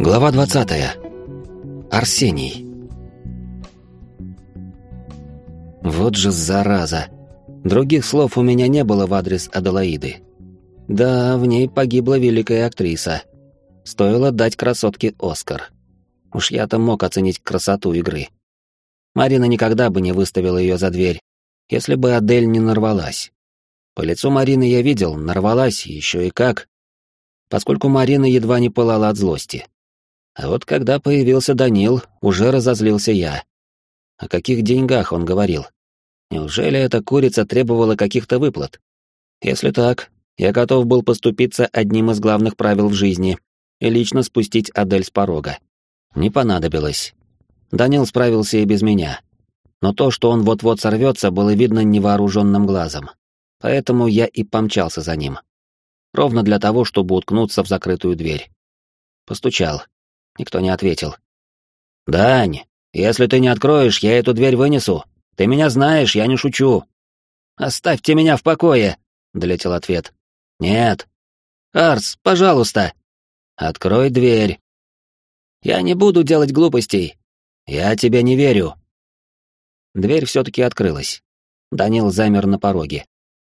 Глава 20. Арсений. Вот же зараза. Других слов у меня не было в адрес Аделаиды. Да, в ней погибла великая актриса. Стоило дать красотке Оскар. Уж я-то мог оценить красоту игры. Марина никогда бы не выставила ее за дверь, если бы Адель не нарвалась. По лицу Марины я видел, нарвалась еще и как, поскольку Марина едва не пылала от злости. А вот когда появился Данил, уже разозлился я. О каких деньгах он говорил? Неужели эта курица требовала каких-то выплат? Если так, я готов был поступиться одним из главных правил в жизни и лично спустить Адель с порога. Не понадобилось. Данил справился и без меня. Но то, что он вот-вот сорвется, было видно невооруженным глазом. Поэтому я и помчался за ним. Ровно для того, чтобы уткнуться в закрытую дверь. Постучал. Никто не ответил. «Дань, если ты не откроешь, я эту дверь вынесу. Ты меня знаешь, я не шучу». «Оставьте меня в покое», — долетел ответ. «Нет». «Арс, пожалуйста». «Открой дверь». «Я не буду делать глупостей». «Я тебе не верю». Дверь все-таки открылась. Данил замер на пороге.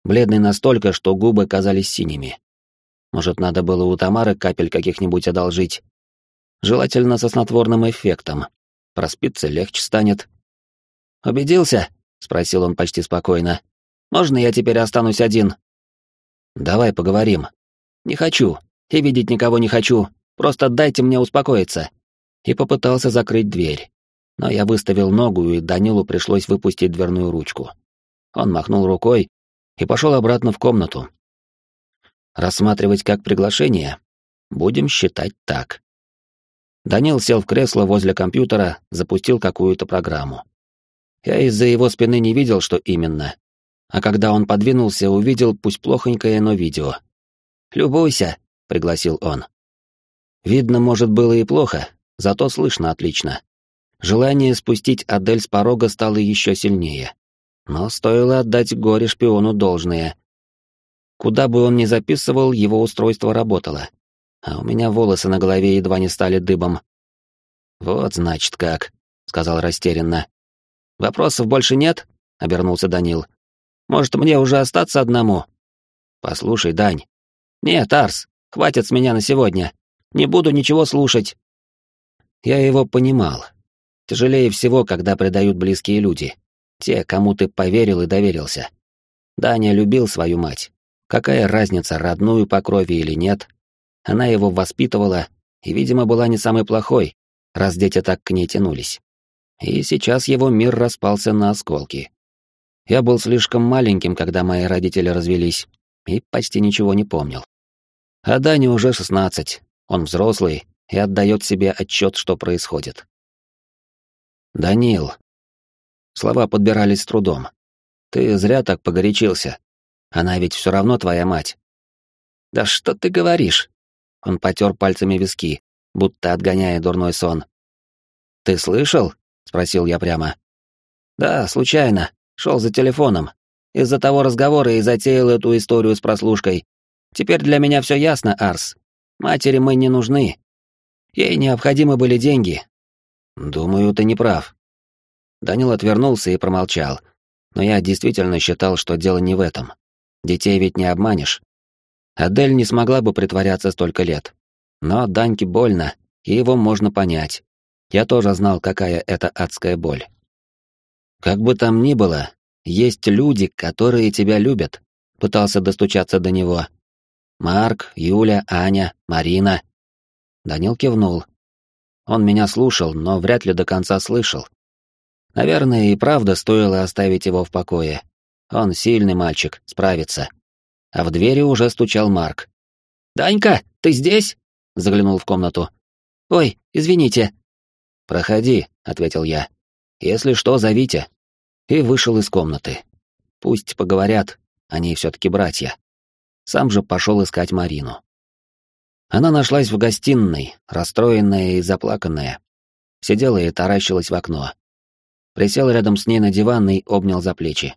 Бледный настолько, что губы казались синими. Может, надо было у Тамары капель каких-нибудь одолжить, желательно со снотворным эффектом. Проспиться легче станет. «Убедился?» — спросил он почти спокойно. «Можно я теперь останусь один?» «Давай поговорим». «Не хочу. И видеть никого не хочу. Просто дайте мне успокоиться». И попытался закрыть дверь. Но я выставил ногу, и Данилу пришлось выпустить дверную ручку. Он махнул рукой и пошел обратно в комнату. Рассматривать как приглашение? Будем считать так. Данил сел в кресло возле компьютера, запустил какую-то программу. Я из-за его спины не видел, что именно. А когда он подвинулся, увидел, пусть плохонькое, но видео. «Любуйся», — пригласил он. Видно, может, было и плохо, зато слышно отлично. Желание спустить Адель с порога стало еще сильнее. Но стоило отдать горе-шпиону должное. Куда бы он ни записывал, его устройство работало а у меня волосы на голове едва не стали дыбом. «Вот, значит, как», — сказал растерянно. «Вопросов больше нет?» — обернулся Данил. «Может, мне уже остаться одному?» «Послушай, Дань». «Нет, Арс, хватит с меня на сегодня. Не буду ничего слушать». Я его понимал. Тяжелее всего, когда предают близкие люди. Те, кому ты поверил и доверился. Даня любил свою мать. Какая разница, родную по крови или нет, она его воспитывала и, видимо, была не самой плохой, раз дети так к ней тянулись. И сейчас его мир распался на осколки. Я был слишком маленьким, когда мои родители развелись, и почти ничего не помнил. А Дане уже шестнадцать, он взрослый и отдает себе отчет, что происходит. «Данил». Слова подбирались с трудом. «Ты зря так погорячился. Она ведь все равно твоя мать». «Да что ты говоришь?» Он потер пальцами виски, будто отгоняя дурной сон. «Ты слышал?» — спросил я прямо. «Да, случайно. Шел за телефоном. Из-за того разговора и затеял эту историю с прослушкой. Теперь для меня все ясно, Арс. Матери мы не нужны. Ей необходимы были деньги». «Думаю, ты не прав». Данил отвернулся и промолчал. Но я действительно считал, что дело не в этом. Детей ведь не обманешь. Адель не смогла бы притворяться столько лет. Но Даньке больно, и его можно понять. Я тоже знал, какая это адская боль. Как бы там ни было, есть люди, которые тебя любят. Пытался достучаться до него. Марк, Юля, Аня, Марина. Данил кивнул. Он меня слушал, но вряд ли до конца слышал. Наверное, и правда стоило оставить его в покое. Он сильный мальчик, справится а в двери уже стучал Марк. «Данька, ты здесь?» — заглянул в комнату. «Ой, извините». «Проходи», — ответил я. «Если что, зовите». И вышел из комнаты. Пусть поговорят, они все-таки братья. Сам же пошел искать Марину. Она нашлась в гостиной, расстроенная и заплаканная. Сидела и таращилась в окно. Присел рядом с ней на диван и обнял за плечи.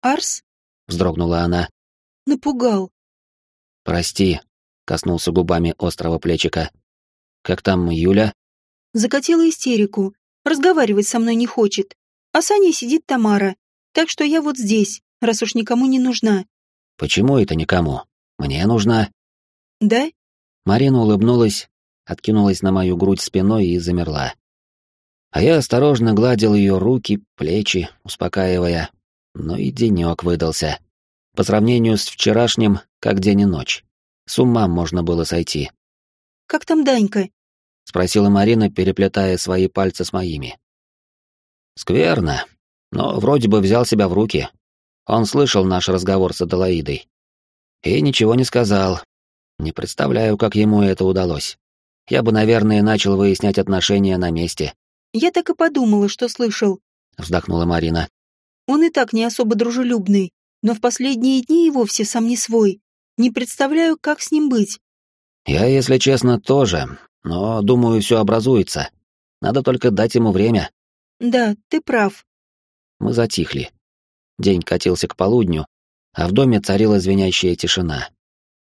«Арс?» — вздрогнула она. Напугал. Прости, коснулся губами острого плечика. Как там Юля? Закатила истерику. Разговаривать со мной не хочет. А с Аней сидит Тамара. Так что я вот здесь, раз уж никому не нужна. Почему это никому? Мне нужна. Да? Марина улыбнулась, откинулась на мою грудь спиной и замерла. А я осторожно гладил ее руки, плечи, успокаивая. Но и денек выдался. По сравнению с вчерашним, как день и ночь. С ума можно было сойти. «Как там Данька?» — спросила Марина, переплетая свои пальцы с моими. «Скверно, но вроде бы взял себя в руки. Он слышал наш разговор с Аделаидой. И ничего не сказал. Не представляю, как ему это удалось. Я бы, наверное, начал выяснять отношения на месте. «Я так и подумала, что слышал», — вздохнула Марина. «Он и так не особо дружелюбный, но в последние дни и вовсе сам не свой. Не представляю, как с ним быть». «Я, если честно, тоже, но, думаю, все образуется. Надо только дать ему время». «Да, ты прав». Мы затихли. День катился к полудню, а в доме царила звенящая тишина.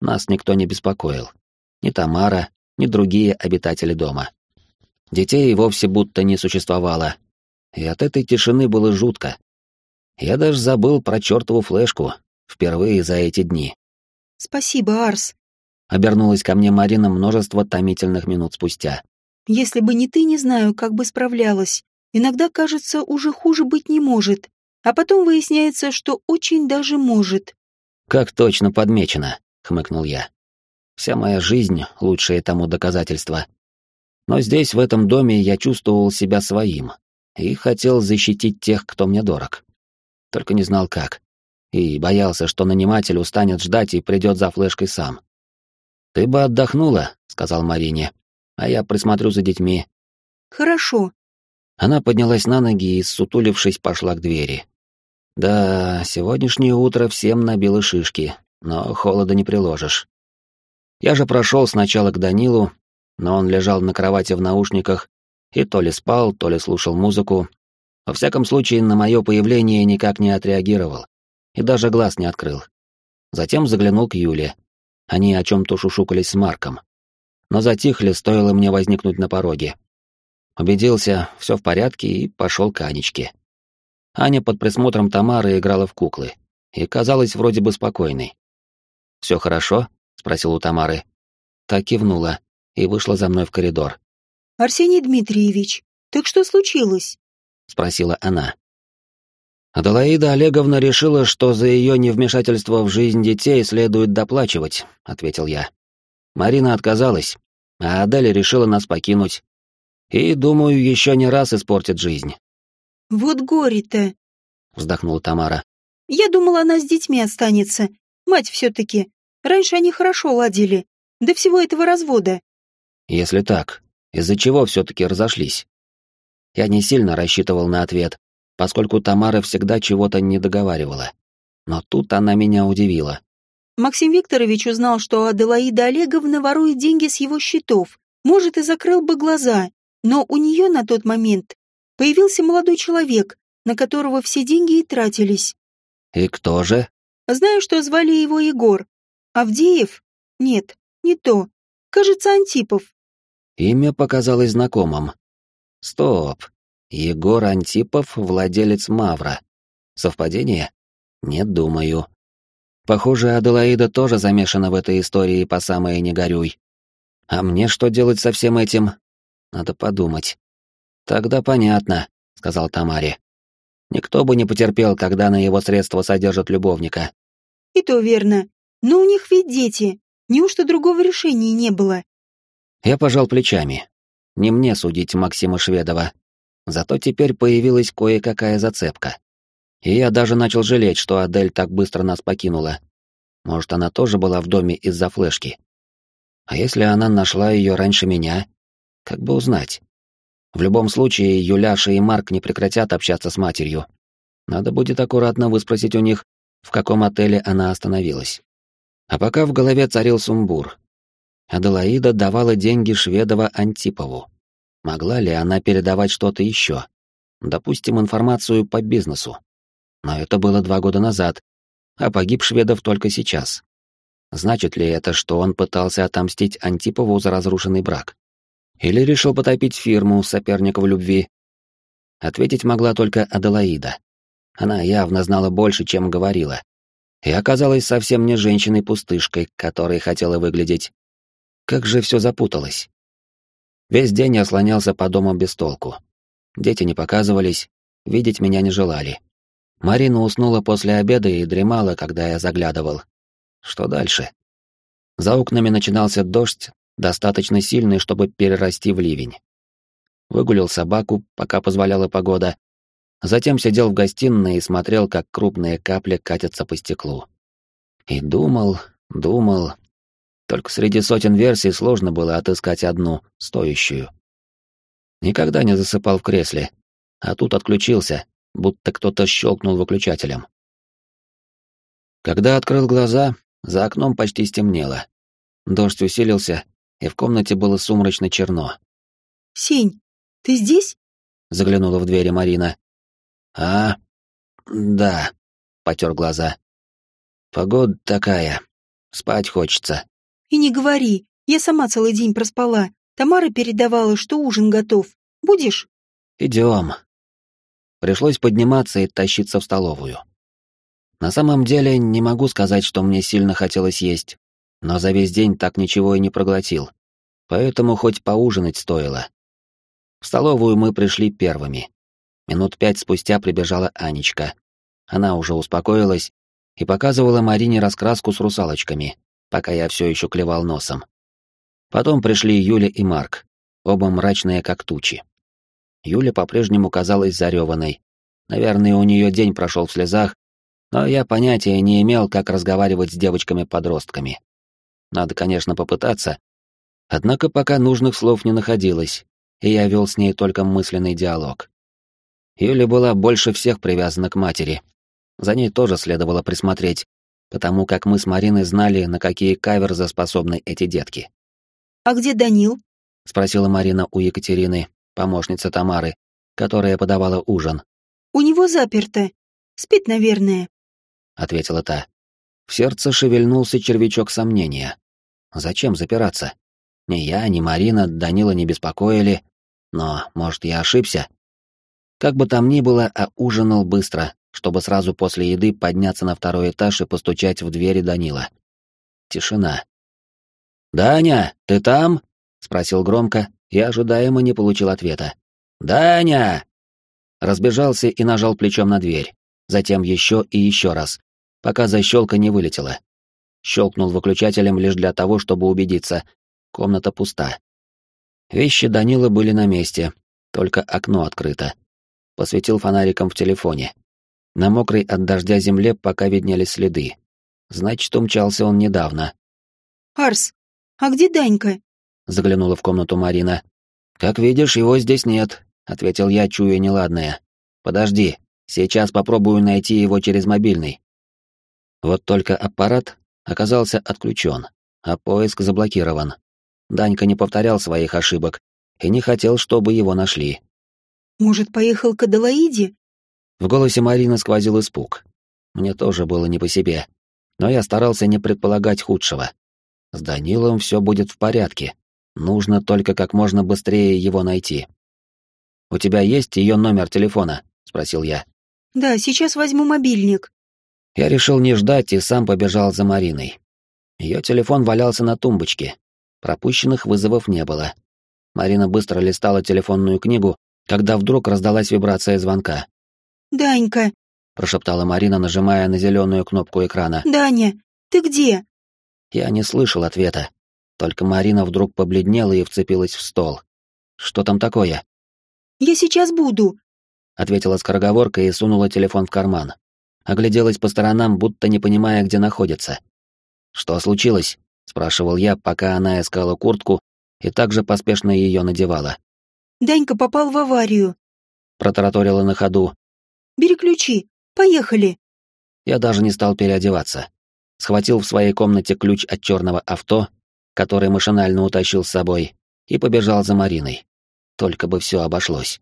Нас никто не беспокоил. Ни Тамара, ни другие обитатели дома. Детей вовсе будто не существовало. И от этой тишины было жутко. Я даже забыл про чертову флешку, впервые за эти дни. «Спасибо, Арс», — обернулась ко мне Марина множество томительных минут спустя. «Если бы не ты, не знаю, как бы справлялась. Иногда, кажется, уже хуже быть не может, а потом выясняется, что очень даже может». «Как точно подмечено», — хмыкнул я. «Вся моя жизнь — лучшее тому доказательство. Но здесь, в этом доме, я чувствовал себя своим и хотел защитить тех, кто мне дорог. Только не знал как. И боялся, что наниматель устанет ждать и придет за флешкой сам. «Ты бы отдохнула», — сказал Марине, — «а я присмотрю за детьми». «Хорошо». Она поднялась на ноги и, сутулившись, пошла к двери. Да, сегодняшнее утро всем набило шишки, но холода не приложишь. Я же прошел сначала к Данилу, но он лежал на кровати в наушниках и то ли спал, то ли слушал музыку. Во всяком случае, на мое появление никак не отреагировал и даже глаз не открыл. Затем заглянул к Юле. Они о чем-то шушукались с Марком. Но затихли, стоило мне возникнуть на пороге. Убедился, все в порядке, и пошел к Анечке. Аня под присмотром Тамары играла в куклы и казалась вроде бы спокойной. «Все хорошо?» — спросил у Тамары. Так кивнула, и вышла за мной в коридор. «Арсений Дмитриевич, так что случилось?» — спросила она. «Аделаида Олеговна решила, что за ее невмешательство в жизнь детей следует доплачивать», — ответил я. Марина отказалась, а Аделя решила нас покинуть. И, думаю, еще не раз испортит жизнь. «Вот горе-то», — вздохнула Тамара. «Я думала, она с детьми останется. Мать все-таки. Раньше они хорошо ладили. До всего этого развода. Если так, из-за чего все-таки разошлись? Я не сильно рассчитывал на ответ, поскольку Тамара всегда чего-то не договаривала. Но тут она меня удивила. Максим Викторович узнал, что Аделаида Олеговна ворует деньги с его счетов. Может, и закрыл бы глаза, но у нее на тот момент появился молодой человек, на которого все деньги и тратились. И кто же? Знаю, что звали его Егор. Авдеев? Нет, не то. Кажется, Антипов. Имя показалось знакомым. Стоп. Егор Антипов, владелец Мавра. Совпадение? Нет, думаю. Похоже, Аделаида тоже замешана в этой истории по самое не горюй. А мне что делать со всем этим? Надо подумать. Тогда понятно, сказал Тамаре. Никто бы не потерпел, когда на его средства содержат любовника. И то верно. Но у них ведь дети. Неужто другого решения не было? Я пожал плечами. Не мне судить Максима Шведова. Зато теперь появилась кое-какая зацепка. И я даже начал жалеть, что Адель так быстро нас покинула. Может, она тоже была в доме из-за флешки. А если она нашла ее раньше меня? Как бы узнать? В любом случае, Юляша и Марк не прекратят общаться с матерью. Надо будет аккуратно выспросить у них, в каком отеле она остановилась. А пока в голове царил сумбур, Аделаида давала деньги Шведова Антипову. Могла ли она передавать что-то еще? Допустим, информацию по бизнесу. Но это было два года назад, а погиб Шведов только сейчас. Значит ли это, что он пытался отомстить Антипову за разрушенный брак? Или решил потопить фирму соперника в любви? Ответить могла только Аделаида. Она явно знала больше, чем говорила. И оказалась совсем не женщиной-пустышкой, которой хотела выглядеть. Как же все запуталось. Весь день я слонялся по дому без толку. Дети не показывались, видеть меня не желали. Марина уснула после обеда и дремала, когда я заглядывал. Что дальше? За окнами начинался дождь, достаточно сильный, чтобы перерасти в ливень. Выгулил собаку, пока позволяла погода. Затем сидел в гостиной и смотрел, как крупные капли катятся по стеклу. И думал, думал. Только среди сотен версий сложно было отыскать одну, стоящую. Никогда не засыпал в кресле, а тут отключился, будто кто-то щелкнул выключателем. Когда открыл глаза, за окном почти стемнело. Дождь усилился, и в комнате было сумрачно черно. «Сень, ты здесь?» — заглянула в двери Марина. «А, да», — потер глаза. «Погода такая. Спать хочется». «И не говори. Я сама целый день проспала. Тамара передавала, что ужин готов. Будешь?» «Идем». Пришлось подниматься и тащиться в столовую. На самом деле, не могу сказать, что мне сильно хотелось есть, но за весь день так ничего и не проглотил, поэтому хоть поужинать стоило. В столовую мы пришли первыми. Минут пять спустя прибежала Анечка. Она уже успокоилась и показывала Марине раскраску с русалочками, пока я все еще клевал носом. Потом пришли Юля и Марк, оба мрачные как тучи. Юля по-прежнему казалась зареванной. Наверное, у нее день прошел в слезах, но я понятия не имел, как разговаривать с девочками-подростками. Надо, конечно, попытаться. Однако пока нужных слов не находилось, и я вел с ней только мысленный диалог. Юля была больше всех привязана к матери. За ней тоже следовало присмотреть, потому как мы с Мариной знали, на какие каверзы способны эти детки. «А где Данил?» — спросила Марина у Екатерины, помощницы Тамары, которая подавала ужин. «У него заперто. Спит, наверное» ответила та. В сердце шевельнулся червячок сомнения. Зачем запираться? Ни я, ни Марина Данила не беспокоили, но, может, я ошибся? Как бы там ни было, а ужинал быстро, чтобы сразу после еды подняться на второй этаж и постучать в двери Данила. Тишина. «Даня, ты там?» — спросил громко и ожидаемо не получил ответа. «Даня!» Разбежался и нажал плечом на дверь, затем еще и еще раз, пока защелка не вылетела. Щелкнул выключателем лишь для того, чтобы убедиться. Комната пуста. Вещи Данила были на месте, только окно открыто. Посветил фонариком в телефоне. На мокрой от дождя земле пока виднелись следы. Значит, умчался он недавно. «Арс, а где Данька?» Заглянула в комнату Марина. «Как видишь, его здесь нет», — ответил я, чуя неладное. «Подожди, сейчас попробую найти его через мобильный». Вот только аппарат оказался отключен, а поиск заблокирован. Данька не повторял своих ошибок и не хотел, чтобы его нашли. «Может, поехал к Аделаиде?» В голосе Марины сквозил испуг. Мне тоже было не по себе, но я старался не предполагать худшего. С Данилом все будет в порядке. Нужно только как можно быстрее его найти. «У тебя есть ее номер телефона?» — спросил я. «Да, сейчас возьму мобильник». Я решил не ждать и сам побежал за Мариной. Ее телефон валялся на тумбочке. Пропущенных вызовов не было. Марина быстро листала телефонную книгу, когда вдруг раздалась вибрация звонка. «Данька!» — прошептала Марина, нажимая на зеленую кнопку экрана. «Даня, ты где?» Я не слышал ответа. Только Марина вдруг побледнела и вцепилась в стол. «Что там такое?» «Я сейчас буду», — ответила скороговорка и сунула телефон в карман огляделась по сторонам, будто не понимая, где находится. «Что случилось?» — спрашивал я, пока она искала куртку и также поспешно ее надевала. «Данька попал в аварию», — протараторила на ходу. «Бери ключи, поехали». Я даже не стал переодеваться. Схватил в своей комнате ключ от черного авто, который машинально утащил с собой, и побежал за Мариной. Только бы все обошлось.